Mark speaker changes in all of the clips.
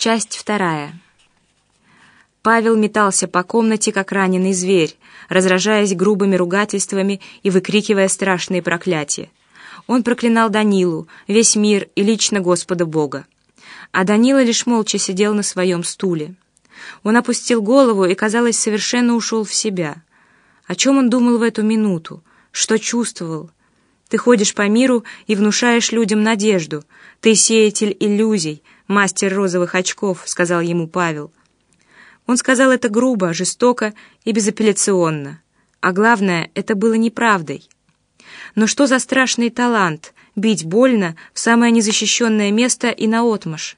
Speaker 1: Часть вторая. Павел метался по комнате, как раненый зверь, разражаясь грубыми ругательствами и выкрикивая страшные проклятия. Он проклинал Данилу, весь мир и лично Господа Бога. А Данила лишь молча сидел на своем стуле. Он опустил голову и, казалось, совершенно ушел в себя. О чем он думал в эту минуту? Что чувствовал? Ты ходишь по миру и внушаешь людям надежду. Ты сеятель иллюзий, мастер розовых очков», — сказал ему Павел. Он сказал это грубо, жестоко и безапелляционно. А главное, это было неправдой. Но что за страшный талант — бить больно в самое незащищенное место и наотмашь?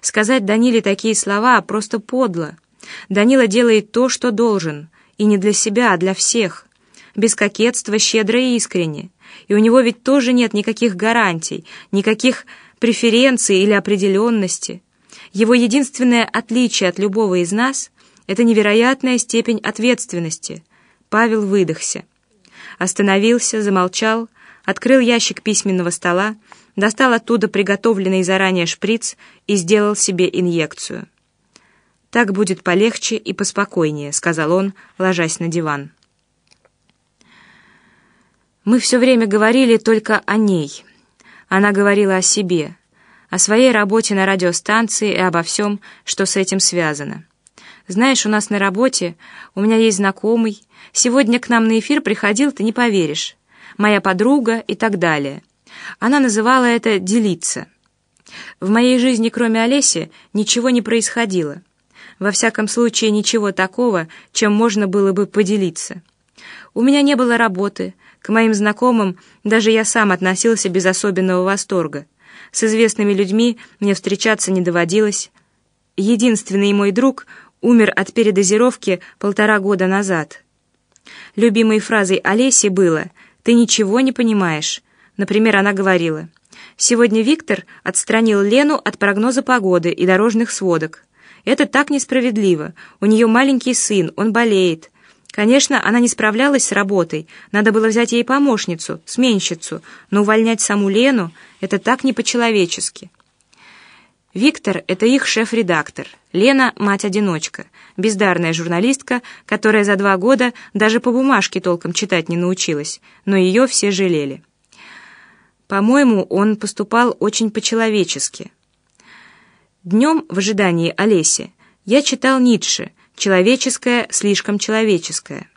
Speaker 1: Сказать Даниле такие слова просто подло. Данила делает то, что должен, и не для себя, а для всех. Без кокетства, щедро и искренне. И у него ведь тоже нет никаких гарантий, никаких преференции или определенности. Его единственное отличие от любого из нас — это невероятная степень ответственности. Павел выдохся. Остановился, замолчал, открыл ящик письменного стола, достал оттуда приготовленный заранее шприц и сделал себе инъекцию. «Так будет полегче и поспокойнее», — сказал он, ложась на диван. Мы все время говорили только о ней — она говорила о себе, о своей работе на радиостанции и обо всем, что с этим связано. «Знаешь, у нас на работе, у меня есть знакомый, сегодня к нам на эфир приходил, ты не поверишь, моя подруга и так далее». Она называла это «делиться». В моей жизни, кроме Олеси, ничего не происходило. Во всяком случае, ничего такого, чем можно было бы поделиться. У меня не было работы, к моим знакомым даже я сам относился без особенного восторга. С известными людьми мне встречаться не доводилось. Единственный мой друг умер от передозировки полтора года назад. Любимой фразой Олеси было «Ты ничего не понимаешь». Например, она говорила «Сегодня Виктор отстранил Лену от прогноза погоды и дорожных сводок. Это так несправедливо. У нее маленький сын, он болеет». Конечно, она не справлялась с работой, надо было взять ей помощницу, сменщицу, но увольнять саму Лену — это так не по-человечески. Виктор — это их шеф-редактор, Лена — мать-одиночка, бездарная журналистка, которая за два года даже по бумажке толком читать не научилась, но ее все жалели. По-моему, он поступал очень по-человечески. Днем в ожидании Олеси я читал Ницше — человеческое слишком человеческое.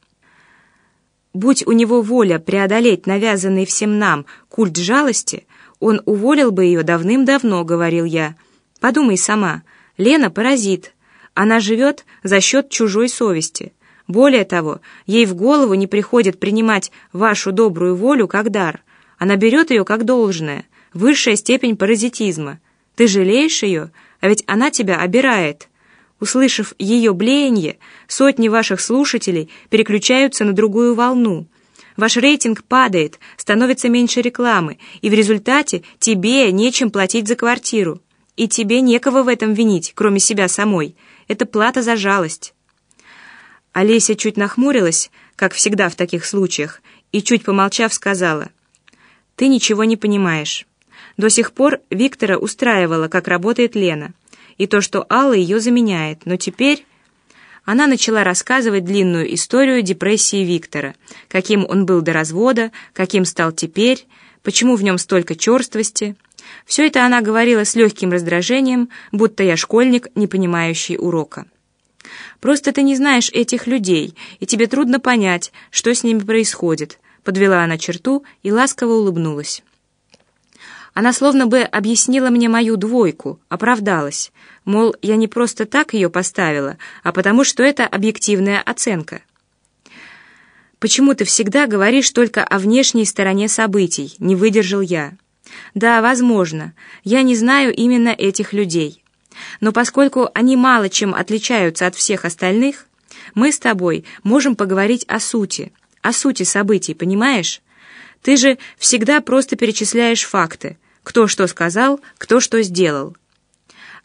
Speaker 1: Будь у него воля преодолеть навязанный всем нам культ жалости, он уволил бы ее давным-давно, говорил я. Подумай сама, Лена паразит. Она живет за счет чужой совести. Более того, ей в голову не приходит принимать вашу добрую волю как дар. Она берет ее как должное, высшая степень паразитизма. Ты жалеешь ее, а ведь она тебя обирает. Услышав ее блеяние, сотни ваших слушателей переключаются на другую волну. Ваш рейтинг падает, становится меньше рекламы, и в результате тебе нечем платить за квартиру. И тебе некого в этом винить, кроме себя самой. Это плата за жалость. Олеся чуть нахмурилась, как всегда в таких случаях, и, чуть помолчав, сказала, «Ты ничего не понимаешь. До сих пор Виктора устраивала, как работает Лена» и то, что Алла ее заменяет, но теперь... Она начала рассказывать длинную историю депрессии Виктора, каким он был до развода, каким стал теперь, почему в нем столько черствости. Все это она говорила с легким раздражением, будто я школьник, не понимающий урока. «Просто ты не знаешь этих людей, и тебе трудно понять, что с ними происходит», подвела она черту и ласково улыбнулась. Она словно бы объяснила мне мою двойку, оправдалась. Мол, я не просто так ее поставила, а потому что это объективная оценка. «Почему ты всегда говоришь только о внешней стороне событий?» — не выдержал я. «Да, возможно. Я не знаю именно этих людей. Но поскольку они мало чем отличаются от всех остальных, мы с тобой можем поговорить о сути, о сути событий, понимаешь? Ты же всегда просто перечисляешь факты, кто что сказал, кто что сделал.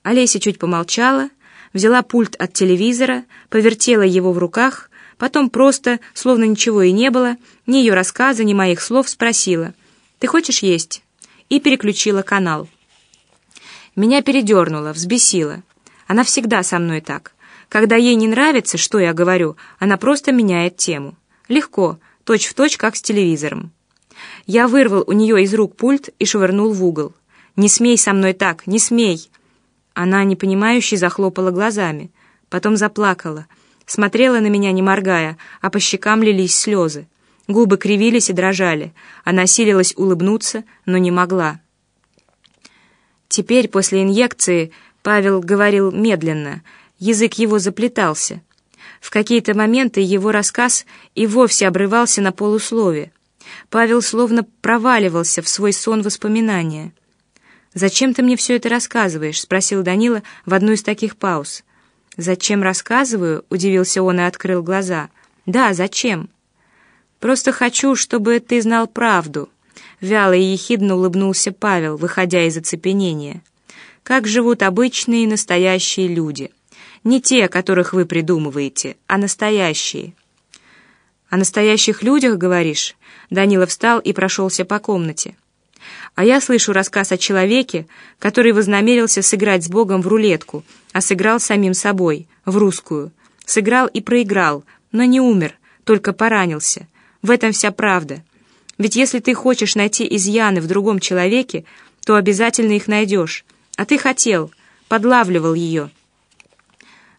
Speaker 1: Олеся чуть помолчала, взяла пульт от телевизора, повертела его в руках, потом просто, словно ничего и не было, ни ее рассказа, ни моих слов, спросила «Ты хочешь есть?» и переключила канал. Меня передернуло, взбесило. Она всегда со мной так. Когда ей не нравится, что я говорю, она просто меняет тему. Легко, точь-в-точь, точь, как с телевизором. Я вырвал у нее из рук пульт и швырнул в угол. «Не смей со мной так, не смей!» Она, непонимающе, захлопала глазами, потом заплакала, смотрела на меня, не моргая, а по щекам лились слезы. Губы кривились и дрожали. Она силилась улыбнуться, но не могла. Теперь, после инъекции, Павел говорил медленно, язык его заплетался. В какие-то моменты его рассказ и вовсе обрывался на полуслове. Павел словно проваливался в свой сон воспоминания. «Зачем ты мне все это рассказываешь?» — спросил Данила в одну из таких пауз. «Зачем рассказываю?» — удивился он и открыл глаза. «Да, зачем?» «Просто хочу, чтобы ты знал правду». Вяло и ехидно улыбнулся Павел, выходя из оцепенения. «Как живут обычные настоящие люди. Не те, которых вы придумываете, а настоящие». «О настоящих людях, говоришь?» Данила встал и прошелся по комнате. «А я слышу рассказ о человеке, который вознамерился сыграть с Богом в рулетку, а сыграл самим собой, в русскую. Сыграл и проиграл, но не умер, только поранился. В этом вся правда. Ведь если ты хочешь найти изъяны в другом человеке, то обязательно их найдешь. А ты хотел, подлавливал ее».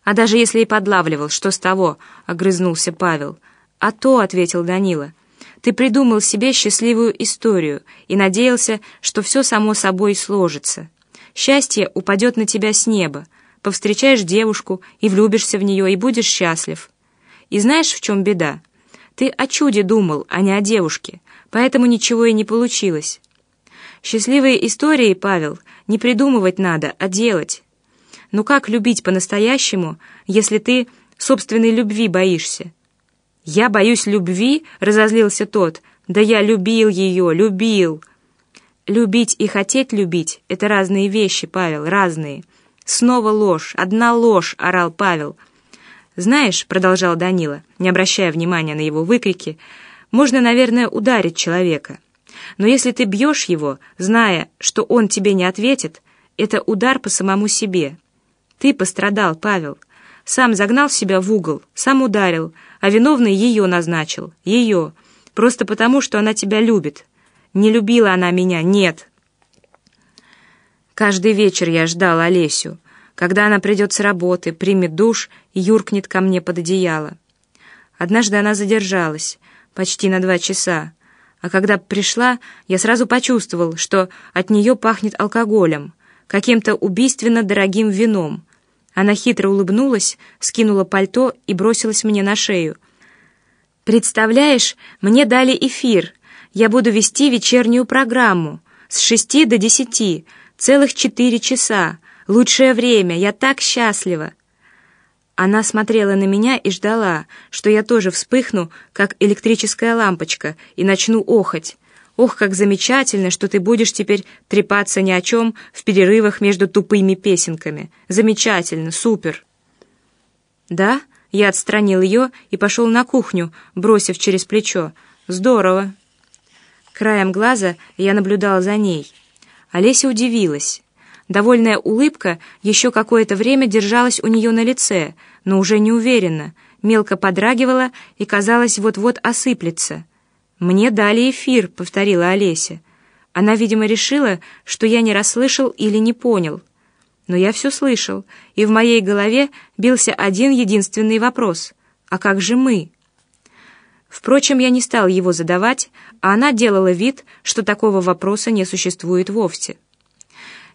Speaker 1: «А даже если и подлавливал, что с того?» — огрызнулся Павел. «А то», — ответил Данила, — «ты придумал себе счастливую историю и надеялся, что все само собой сложится. Счастье упадет на тебя с неба, повстречаешь девушку и влюбишься в нее, и будешь счастлив. И знаешь, в чем беда? Ты о чуде думал, а не о девушке, поэтому ничего и не получилось. Счастливые истории, Павел, не придумывать надо, а делать». Ну как любить по-настоящему, если ты собственной любви боишься? Я боюсь любви, разозлился тот. Да я любил ее, любил. Любить и хотеть любить — это разные вещи, Павел, разные. Снова ложь, одна ложь, орал Павел. Знаешь, продолжал Данила, не обращая внимания на его выкрики, можно, наверное, ударить человека. Но если ты бьешь его, зная, что он тебе не ответит, это удар по самому себе. Ты пострадал, Павел. Сам загнал себя в угол, сам ударил, а виновный ее назначил. Ее. Просто потому, что она тебя любит. Не любила она меня, нет. Каждый вечер я ждал Олесю, когда она придет с работы, примет душ и юркнет ко мне под одеяло. Однажды она задержалась, почти на два часа, а когда пришла, я сразу почувствовал, что от нее пахнет алкоголем, каким-то убийственно дорогим вином, она хитро улыбнулась, скинула пальто и бросилась мне на шею. «Представляешь, мне дали эфир. Я буду вести вечернюю программу. С шести до десяти. Целых четыре часа. Лучшее время. Я так счастлива!» Она смотрела на меня и ждала, что я тоже вспыхну, как электрическая лампочка, и начну охать. Ох, как замечательно, что ты будешь теперь трепаться ни о чем в перерывах между тупыми песенками. Замечательно, супер. Да, я отстранил ее и пошел на кухню, бросив через плечо. Здорово. Краем глаза я наблюдала за ней. Олеся удивилась. Довольная улыбка еще какое-то время держалась у нее на лице, но уже неуверенно, мелко подрагивала и, казалось, вот-вот осыплется. «Мне дали эфир», — повторила Олеся. Она, видимо, решила, что я не расслышал или не понял. Но я все слышал, и в моей голове бился один единственный вопрос. «А как же мы?» Впрочем, я не стал его задавать, а она делала вид, что такого вопроса не существует вовсе.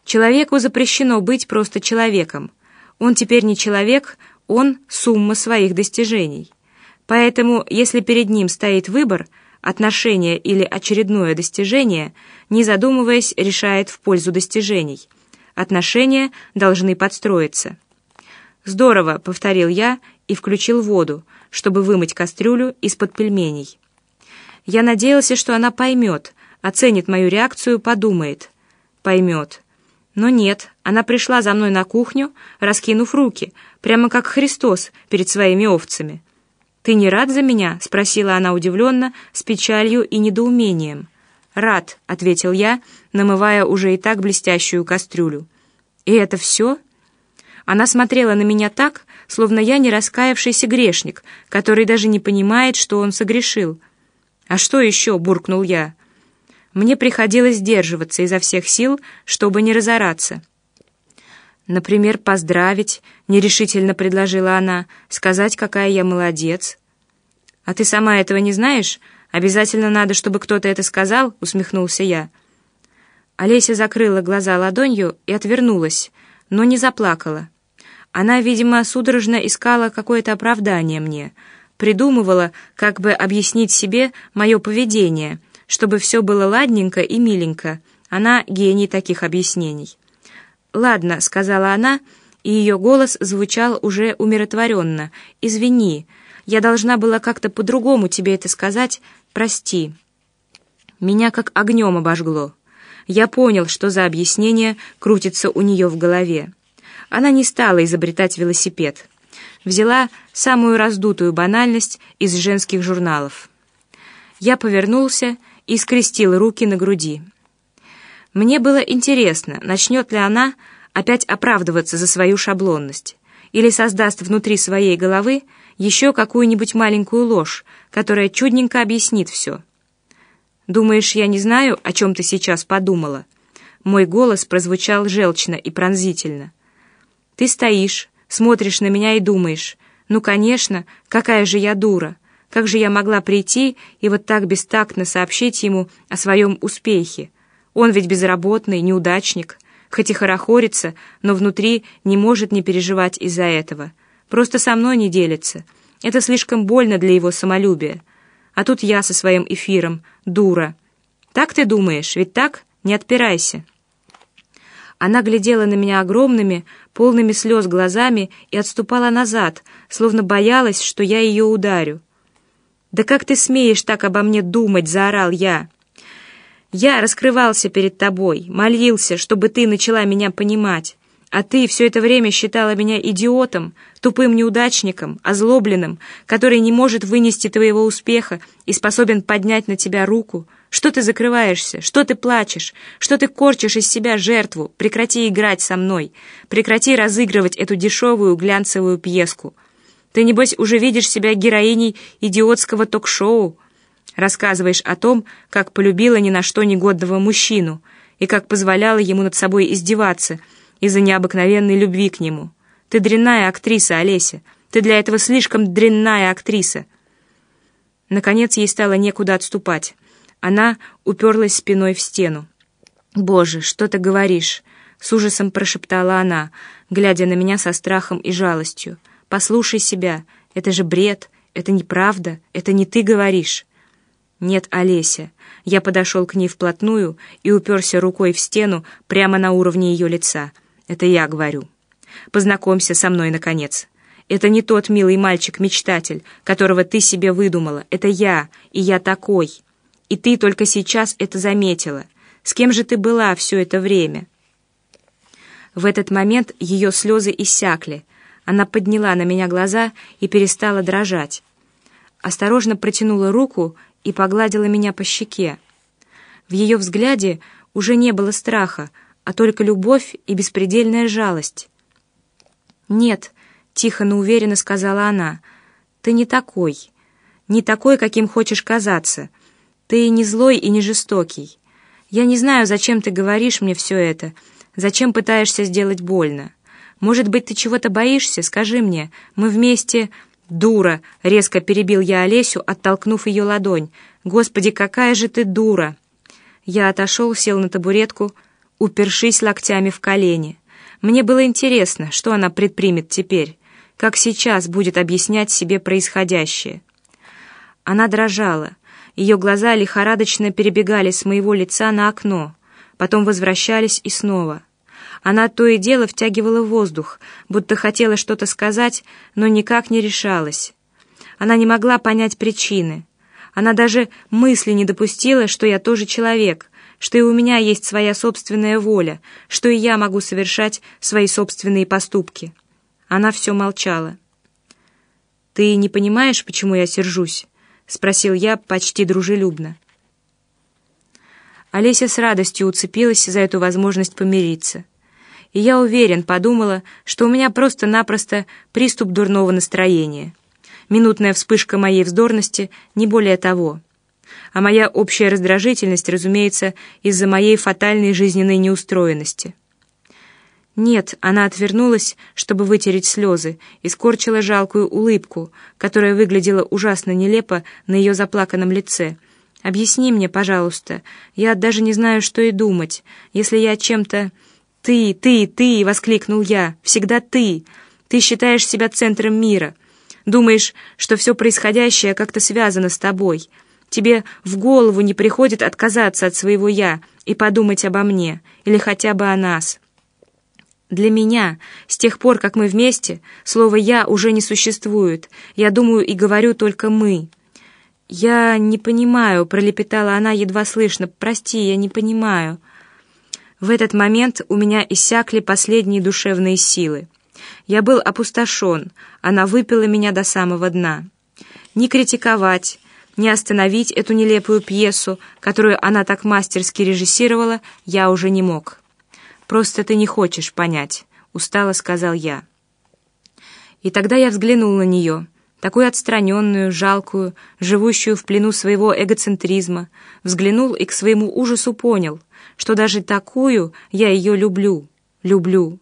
Speaker 1: Человеку запрещено быть просто человеком. Он теперь не человек, он — сумма своих достижений. Поэтому, если перед ним стоит выбор — отношение или очередное достижение, не задумываясь, решает в пользу достижений. Отношения должны подстроиться. «Здорово», — повторил я и включил воду, чтобы вымыть кастрюлю из-под пельменей. Я надеялся, что она поймет, оценит мою реакцию, подумает. Поймет. Но нет, она пришла за мной на кухню, раскинув руки, прямо как Христос перед своими овцами. «Ты не рад за меня?» — спросила она удивленно, с печалью и недоумением. «Рад», — ответил я, намывая уже и так блестящую кастрюлю. «И это все?» Она смотрела на меня так, словно я не раскаявшийся грешник, который даже не понимает, что он согрешил. «А что еще?» — буркнул я. Мне приходилось сдерживаться изо всех сил, чтобы не разораться. «Например, поздравить», — нерешительно предложила она, «сказать, какая я молодец». «А ты сама этого не знаешь? Обязательно надо, чтобы кто-то это сказал?» — усмехнулся я. Олеся закрыла глаза ладонью и отвернулась, но не заплакала. Она, видимо, судорожно искала какое-то оправдание мне, придумывала, как бы объяснить себе мое поведение, чтобы все было ладненько и миленько. Она гений таких объяснений. «Ладно», — сказала она, и ее голос звучал уже умиротворенно. «Извини, я должна была как-то по-другому тебе это сказать. Прости». Меня как огнем обожгло. Я понял, что за объяснение крутится у нее в голове. Она не стала изобретать велосипед. Взяла самую раздутую банальность из женских журналов. Я повернулся и скрестил руки на груди. Мне было интересно, начнет ли она опять оправдываться за свою шаблонность или создаст внутри своей головы еще какую-нибудь маленькую ложь, которая чудненько объяснит все. «Думаешь, я не знаю, о чем ты сейчас подумала?» Мой голос прозвучал желчно и пронзительно. «Ты стоишь, смотришь на меня и думаешь, ну, конечно, какая же я дура, как же я могла прийти и вот так бестактно сообщить ему о своем успехе? Он ведь безработный, неудачник, хоть и хорохорится, но внутри не может не переживать из-за этого. Просто со мной не делится. Это слишком больно для его самолюбия. А тут я со своим эфиром, дура. Так ты думаешь, ведь так? Не отпирайся». Она глядела на меня огромными, полными слез глазами и отступала назад, словно боялась, что я ее ударю. «Да как ты смеешь так обо мне думать?» — заорал я. «Я раскрывался перед тобой, молился, чтобы ты начала меня понимать. А ты все это время считала меня идиотом, тупым неудачником, озлобленным, который не может вынести твоего успеха и способен поднять на тебя руку. Что ты закрываешься? Что ты плачешь? Что ты корчишь из себя жертву? Прекрати играть со мной. Прекрати разыгрывать эту дешевую глянцевую пьеску. Ты, небось, уже видишь себя героиней идиотского ток-шоу. Рассказываешь о том, как полюбила ни на что негодного мужчину и как позволяла ему над собой издеваться — из-за необыкновенной любви к нему. Ты дрянная актриса, Олеся. Ты для этого слишком дрянная актриса. Наконец ей стало некуда отступать. Она уперлась спиной в стену. «Боже, что ты говоришь?» — с ужасом прошептала она, глядя на меня со страхом и жалостью. «Послушай себя. Это же бред. Это неправда. Это не ты говоришь». «Нет, Олеся». Я подошел к ней вплотную и уперся рукой в стену прямо на уровне ее лица — это я говорю. Познакомься со мной, наконец. Это не тот милый мальчик-мечтатель, которого ты себе выдумала. Это я, и я такой. И ты только сейчас это заметила. С кем же ты была все это время?» В этот момент ее слезы иссякли. Она подняла на меня глаза и перестала дрожать. Осторожно протянула руку и погладила меня по щеке. В ее взгляде уже не было страха, а только любовь и беспредельная жалость. «Нет», — тихо, но уверенно сказала она, — «ты не такой, не такой, каким хочешь казаться. Ты не злой и не жестокий. Я не знаю, зачем ты говоришь мне все это, зачем пытаешься сделать больно. Может быть, ты чего-то боишься? Скажи мне, мы вместе...» «Дура!» — резко перебил я Олесю, оттолкнув ее ладонь. «Господи, какая же ты дура!» Я отошел, сел на табуретку, упершись локтями в колени. Мне было интересно, что она предпримет теперь, как сейчас будет объяснять себе происходящее. Она дрожала, ее глаза лихорадочно перебегали с моего лица на окно, потом возвращались и снова. Она то и дело втягивала воздух, будто хотела что-то сказать, но никак не решалась. Она не могла понять причины. Она даже мысли не допустила, что я тоже человек, что и у меня есть своя собственная воля, что и я могу совершать свои собственные поступки. Она все молчала. «Ты не понимаешь, почему я сержусь?» — спросил я почти дружелюбно. Олеся с радостью уцепилась за эту возможность помириться. И я уверен, подумала, что у меня просто-напросто приступ дурного настроения. Минутная вспышка моей вздорности, не более того. А моя общая раздражительность, разумеется, из-за моей фатальной жизненной неустроенности. Нет, она отвернулась, чтобы вытереть слезы, и скорчила жалкую улыбку, которая выглядела ужасно нелепо на ее заплаканном лице. «Объясни мне, пожалуйста. Я даже не знаю, что и думать. Если я чем-то...» «Ты, ты, ты!» — воскликнул я. «Всегда ты! Ты считаешь себя центром мира. Думаешь, что все происходящее как-то связано с тобой. Тебе в голову не приходит отказаться от своего «я» и подумать обо мне, или хотя бы о нас». Для меня, с тех пор, как мы вместе, слово «я» уже не существует. Я думаю и говорю только «мы». «Я не понимаю», — пролепетала она едва слышно. «Прости, я не понимаю». В этот момент у меня иссякли последние душевные силы. Я был опустошен, она выпила меня до самого дна. Не критиковать, не остановить эту нелепую пьесу, которую она так мастерски режиссировала, я уже не мог. «Просто ты не хочешь понять», — устало сказал я. И тогда я взглянул на нее, такую отстраненную, жалкую, живущую в плену своего эгоцентризма, взглянул и к своему ужасу понял, что даже такую я ее люблю, люблю.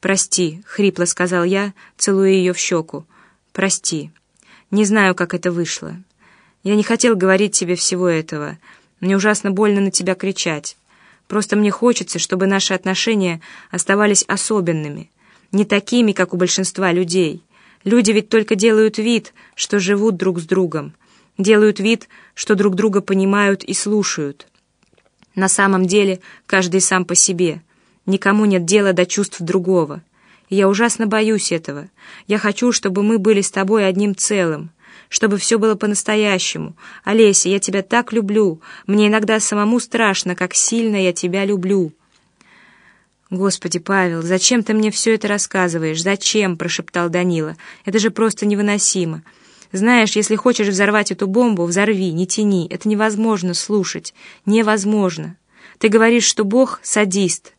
Speaker 1: «Прости», — хрипло сказал я, целуя ее в щеку. «Прости. Не знаю, как это вышло. Я не хотел говорить тебе всего этого. Мне ужасно больно на тебя кричать. Просто мне хочется, чтобы наши отношения оставались особенными, не такими, как у большинства людей. Люди ведь только делают вид, что живут друг с другом, делают вид, что друг друга понимают и слушают. На самом деле каждый сам по себе. Никому нет дела до чувств другого. Я ужасно боюсь этого. Я хочу, чтобы мы были с тобой одним целым чтобы все было по-настоящему. Олеся, я тебя так люблю. Мне иногда самому страшно, как сильно я тебя люблю». «Господи, Павел, зачем ты мне все это рассказываешь? Зачем?» — прошептал Данила. «Это же просто невыносимо. Знаешь, если хочешь взорвать эту бомбу, взорви, не тяни. Это невозможно слушать. Невозможно. Ты говоришь, что Бог — садист.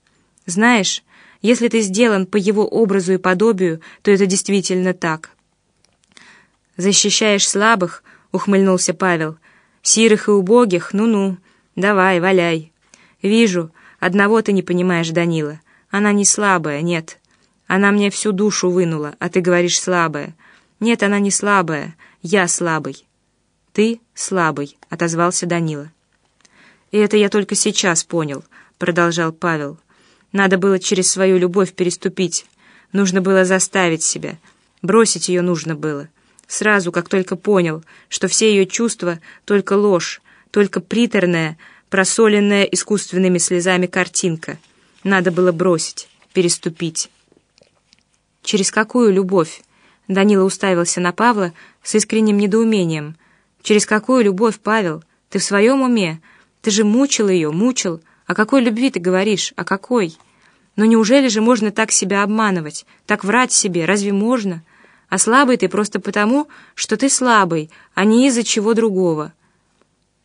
Speaker 1: Знаешь, если ты сделан по его образу и подобию, то это действительно так. «Защищаешь слабых?» — ухмыльнулся Павел. «Сирых и убогих? Ну-ну. Давай, валяй. Вижу, одного ты не понимаешь, Данила. Она не слабая, нет. Она мне всю душу вынула, а ты говоришь слабая. Нет, она не слабая. Я слабый». «Ты слабый», — отозвался Данила. «И это я только сейчас понял», — продолжал Павел. «Надо было через свою любовь переступить. Нужно было заставить себя. Бросить ее нужно было. Сразу, как только понял, что все ее чувства — только ложь, только приторная, просоленная искусственными слезами картинка. Надо было бросить, переступить. «Через какую любовь?» Данила уставился на Павла с искренним недоумением. «Через какую любовь, Павел? Ты в своем уме? Ты же мучил ее, мучил. О какой любви ты говоришь? О какой? Но неужели же можно так себя обманывать, так врать себе? Разве можно?» а слабый ты просто потому, что ты слабый, а не из-за чего другого».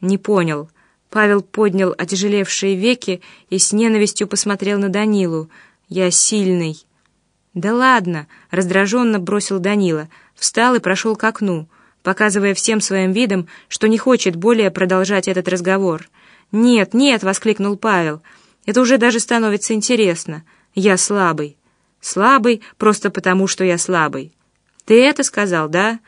Speaker 1: «Не понял». Павел поднял отяжелевшие веки и с ненавистью посмотрел на Данилу. «Я сильный». «Да ладно!» — раздраженно бросил Данила, встал и прошел к окну, показывая всем своим видом, что не хочет более продолжать этот разговор. «Нет, нет!» — воскликнул Павел. «Это уже даже становится интересно. Я слабый. Слабый просто потому, что я слабый». «Ты это сказал, да?»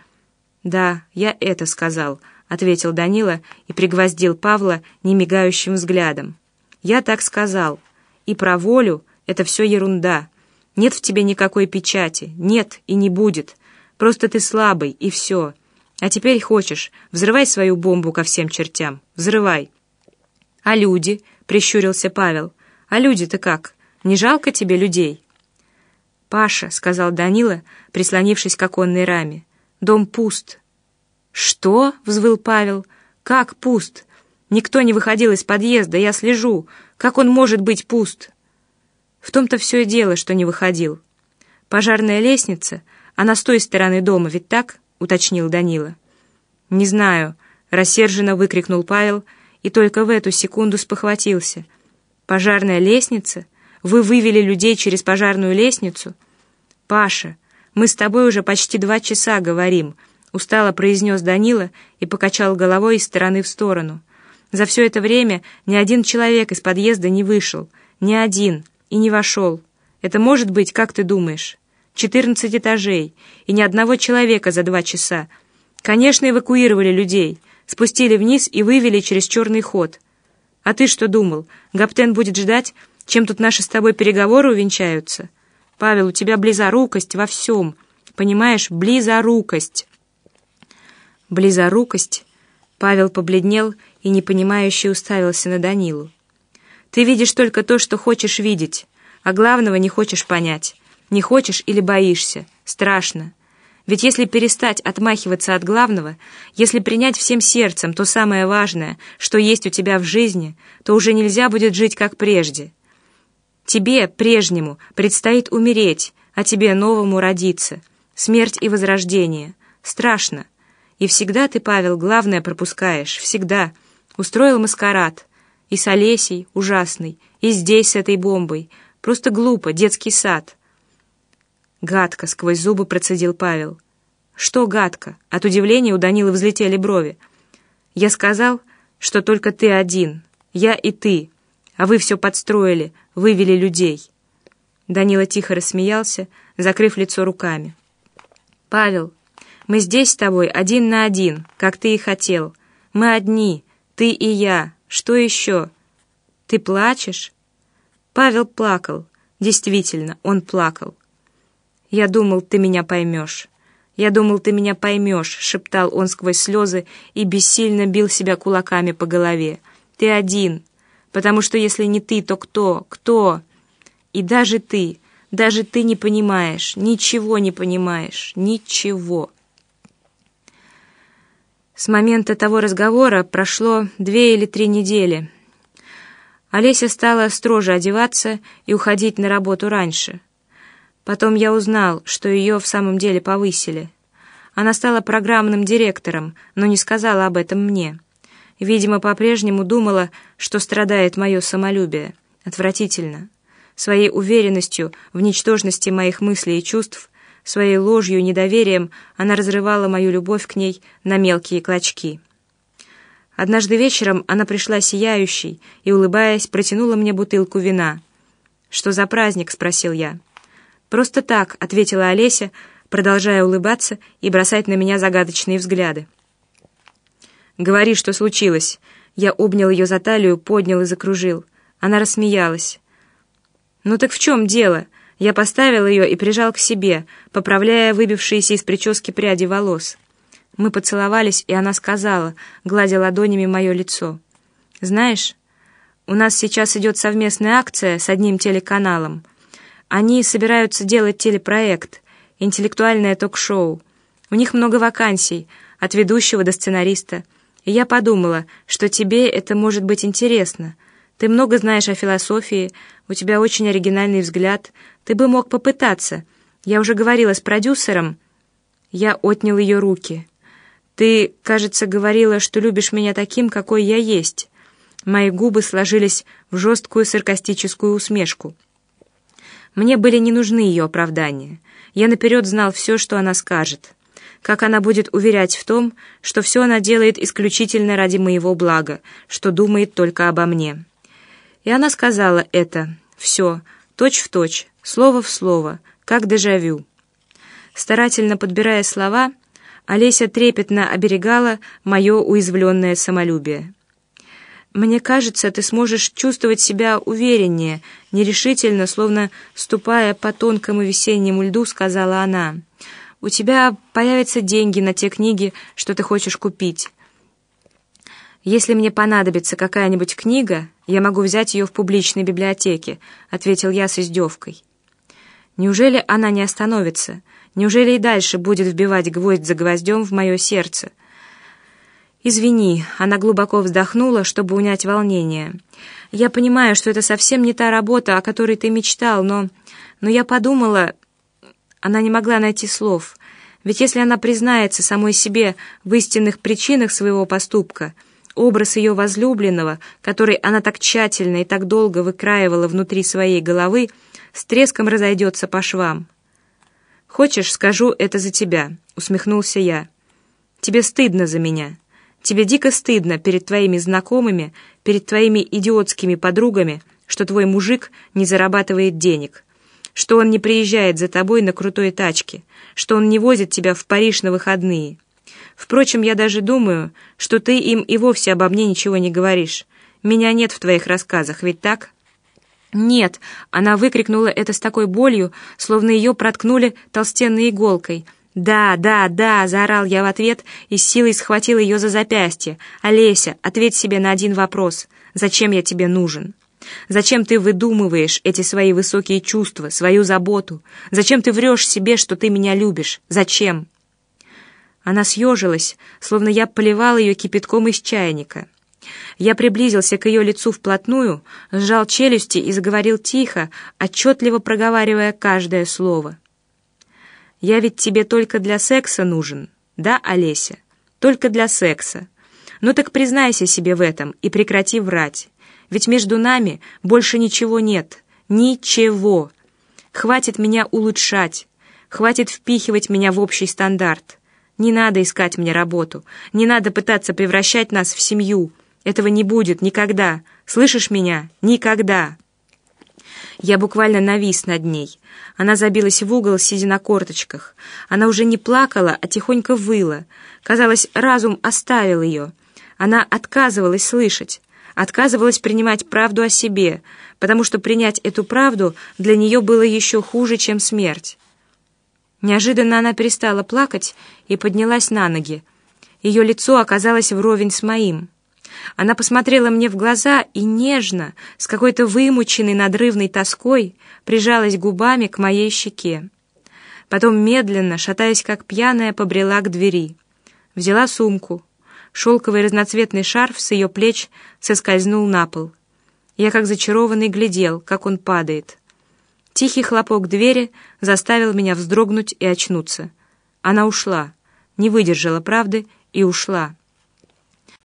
Speaker 1: «Да, я это сказал», — ответил Данила и пригвоздил Павла немигающим взглядом. «Я так сказал. И про волю — это все ерунда. Нет в тебе никакой печати. Нет и не будет. Просто ты слабый, и все. А теперь хочешь, взрывай свою бомбу ко всем чертям. Взрывай». «А люди?» — прищурился Павел. «А люди-то как? Не жалко тебе людей?» «Паша», — сказал Данила, прислонившись к оконной раме, — «дом пуст». «Что?» — взвыл Павел. «Как пуст? Никто не выходил из подъезда, я слежу. Как он может быть пуст?» В том-то все и дело, что не выходил. «Пожарная лестница, она с той стороны дома, ведь так?» — уточнил Данила. «Не знаю», — рассерженно выкрикнул Павел и только в эту секунду спохватился. «Пожарная лестница? Вы вывели людей через пожарную лестницу? Паша, мы с тобой уже почти два часа говорим, устало произнес Данила и покачал головой из стороны в сторону. За все это время ни один человек из подъезда не вышел, ни один, и не вошел. Это может быть, как ты думаешь? Четырнадцать этажей, и ни одного человека за два часа. Конечно, эвакуировали людей, спустили вниз и вывели через черный ход. А ты что думал, Гаптен будет ждать, чем тут наши с тобой переговоры увенчаются? Павел, у тебя близорукость во всем, понимаешь, близорукость. Близорукость? Павел побледнел и непонимающе уставился на Данилу. Ты видишь только то, что хочешь видеть, а главного не хочешь понять. Не хочешь или боишься. Страшно. Ведь если перестать отмахиваться от главного, если принять всем сердцем то самое важное, что есть у тебя в жизни, то уже нельзя будет жить как прежде. Тебе, прежнему, предстоит умереть, а тебе новому родиться. Смерть и возрождение. Страшно. И всегда ты, Павел, главное пропускаешь. Всегда. Устроил маскарад. И с Олесей ужасный, и здесь с этой бомбой. Просто глупо, детский сад. Гадко, сквозь зубы процедил Павел. Что гадко? От удивления у Данилы взлетели брови. Я сказал, что только ты один, я и ты, а вы все подстроили, вывели людей. Данила тихо рассмеялся, закрыв лицо руками. «Павел, мы здесь с тобой один на один, как ты и хотел. Мы одни, ты и я, что еще? Ты плачешь?» Павел плакал. Действительно, он плакал. «Я думал, ты меня поймешь. Я думал, ты меня поймешь», — шептал он сквозь слезы и бессильно бил себя кулаками по голове. «Ты один, потому что если не ты, то кто? Кто? И даже ты, даже ты не понимаешь, ничего не понимаешь, ничего». С момента того разговора прошло две или три недели. Олеся стала строже одеваться и уходить на работу раньше. Потом я узнал, что ее в самом деле повысили. Она стала программным директором, но не сказала об этом мне. Видимо, по-прежнему думала, что страдает мое самолюбие. Отвратительно. Своей уверенностью в ничтожности моих мыслей и чувств Своей ложью и недоверием она разрывала мою любовь к ней на мелкие клочки. Однажды вечером она пришла сияющей и, улыбаясь, протянула мне бутылку вина. «Что за праздник?» — спросил я. «Просто так», — ответила Олеся, продолжая улыбаться и бросать на меня загадочные взгляды. «Говори, что случилось». Я обнял ее за талию, поднял и закружил. Она рассмеялась. «Ну так в чем дело?» Я поставил ее и прижал к себе, поправляя выбившиеся из прически пряди волос. Мы поцеловались, и она сказала, гладя ладонями мое лицо. «Знаешь, у нас сейчас идет совместная акция с одним телеканалом. Они собираются делать телепроект, интеллектуальное ток-шоу. У них много вакансий, от ведущего до сценариста. И я подумала, что тебе это может быть интересно. Ты много знаешь о философии, у тебя очень оригинальный взгляд, ты бы мог попытаться. Я уже говорила с продюсером. Я отнял ее руки. Ты, кажется, говорила, что любишь меня таким, какой я есть. Мои губы сложились в жесткую саркастическую усмешку. Мне были не нужны ее оправдания. Я наперед знал все, что она скажет. Как она будет уверять в том, что все она делает исключительно ради моего блага, что думает только обо мне. И она сказала это, все, точь в точь, слово в слово, как дежавю. Старательно подбирая слова, Олеся трепетно оберегала мое уязвленное самолюбие. «Мне кажется, ты сможешь чувствовать себя увереннее», нерешительно, словно ступая по тонкому весеннему льду, сказала она. «У тебя появятся деньги на те книги, что ты хочешь купить. Если мне понадобится какая-нибудь книга, я могу взять ее в публичной библиотеке», — ответил я с издевкой. Неужели она не остановится? Неужели и дальше будет вбивать гвоздь за гвоздем в мое сердце? «Извини», — она глубоко вздохнула, чтобы унять волнение. «Я понимаю, что это совсем не та работа, о которой ты мечтал, но... Но я подумала...» Она не могла найти слов. Ведь если она признается самой себе в истинных причинах своего поступка, Образ ее возлюбленного, который она так тщательно и так долго выкраивала внутри своей головы, с треском разойдется по швам. «Хочешь, скажу это за тебя», — усмехнулся я. «Тебе стыдно за меня. Тебе дико стыдно перед твоими знакомыми, перед твоими идиотскими подругами, что твой мужик не зарабатывает денег, что он не приезжает за тобой на крутой тачке, что он не возит тебя в Париж на выходные. Впрочем, я даже думаю, что ты им и вовсе обо мне ничего не говоришь. Меня нет в твоих рассказах, ведь так?» «Нет!» — она выкрикнула это с такой болью, словно ее проткнули толстенной иголкой. «Да, да, да!» — заорал я в ответ и с силой схватил ее за запястье. «Олеся, ответь себе на один вопрос. Зачем я тебе нужен?» Зачем ты выдумываешь эти свои высокие чувства, свою заботу? Зачем ты врешь себе, что ты меня любишь? Зачем?» Она съежилась, словно я поливал ее кипятком из чайника. Я приблизился к ее лицу вплотную, сжал челюсти и заговорил тихо, отчетливо проговаривая каждое слово. «Я ведь тебе только для секса нужен, да, Олеся? Только для секса. Ну так признайся себе в этом и прекрати врать. Ведь между нами больше ничего нет. Ничего. Хватит меня улучшать. Хватит впихивать меня в общий стандарт. Не надо искать мне работу. Не надо пытаться превращать нас в семью. Этого не будет никогда. Слышишь меня? Никогда. Я буквально навис над ней. Она забилась в угол, сидя на корточках. Она уже не плакала, а тихонько выла. Казалось, разум оставил ее. Она отказывалась слышать, отказывалась принимать правду о себе, потому что принять эту правду для нее было еще хуже, чем смерть. Неожиданно она перестала плакать и поднялась на ноги. Ее лицо оказалось вровень с моим. Она посмотрела мне в глаза и нежно, с какой-то вымученной надрывной тоской, прижалась губами к моей щеке. Потом медленно, шатаясь как пьяная, побрела к двери. Взяла сумку. Шелковый разноцветный шарф с ее плеч соскользнул на пол. Я как зачарованный глядел, как он падает. Тихий хлопок двери заставил меня вздрогнуть и очнуться. Она ушла, не выдержала правды и ушла.